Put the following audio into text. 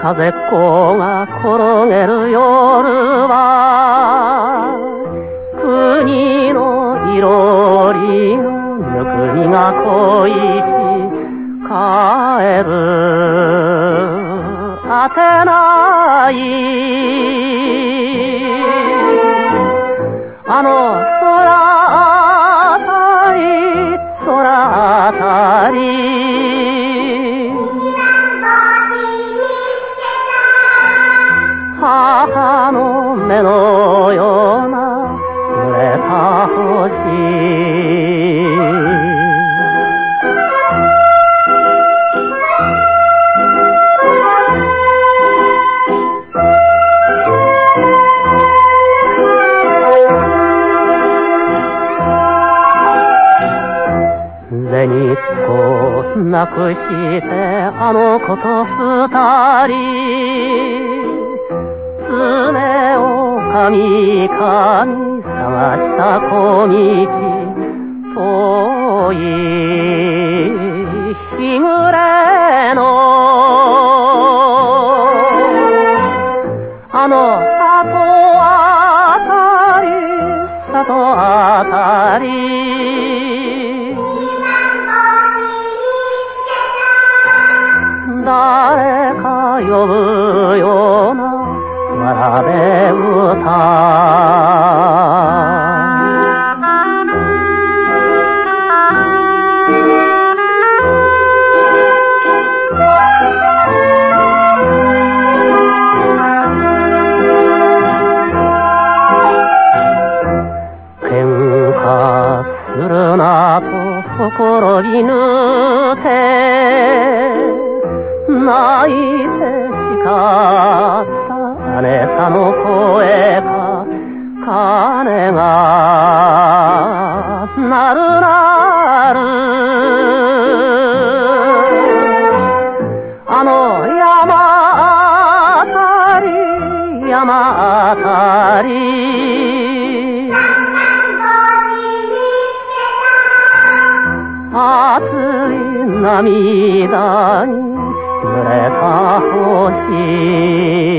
風っ子が転げる夜は国のいろりのぬくみが恋し帰るあてない。あの空母の目のような濡れた星銭っ子なくしてあの子と二人。かみかみ探した小道遠い日暮れの。あの里あたり里あたり。誰か呼ぶよらべ歌喧嘩するなと心にぬて泣いて叱った姉さの声か鐘が鳴る鳴る。あの山あたり山あたり。熱い涙に濡れた星。